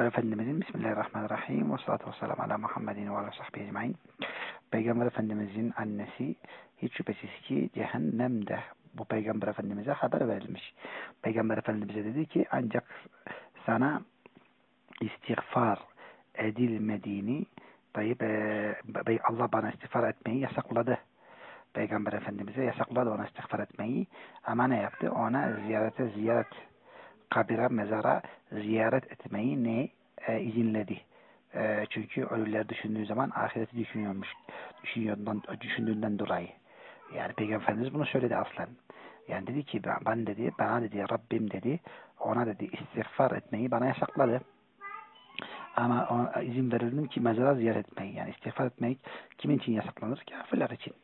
Peygamber Efendimizin Bismillahirrahmanirrahim ve salatu ve selamu ala Muhammedin ve ala sahbihi ecmain. Peygamber Efendimizin annesi hiç şüphesiz ki cehennemde bu Peygamber Efendimiz'e haber verilmiş. Peygamber Efendimiz'e dedi ki ancak sana istiğfar edilmediğini dayı be, Allah bana istiğfar etmeyi yasakladı. Peygamber Efendimiz'e yasakladı ona istiğfar etmeyi. Ama ne yaptı? Ona ziyarete ziyaret kabire, mezara ziyaret etmeyi ne e, izinledi. E, çünkü ölüler düşündüğü zaman ahireti düşünüyormuş. Düşünüyordan, düşündüğünden dolayı. Yani Peygamber Efendimiz bunu söyledi aslen. Yani dedi ki ben dedi, bana dedi Rabbim dedi, ona dedi istiğfar etmeyi bana yasakladı. Ama ona izin verildim ki mezara ziyaret etmeyi. Yani istiğfar etmeyi kimin için yasaklanır? Kafirler için.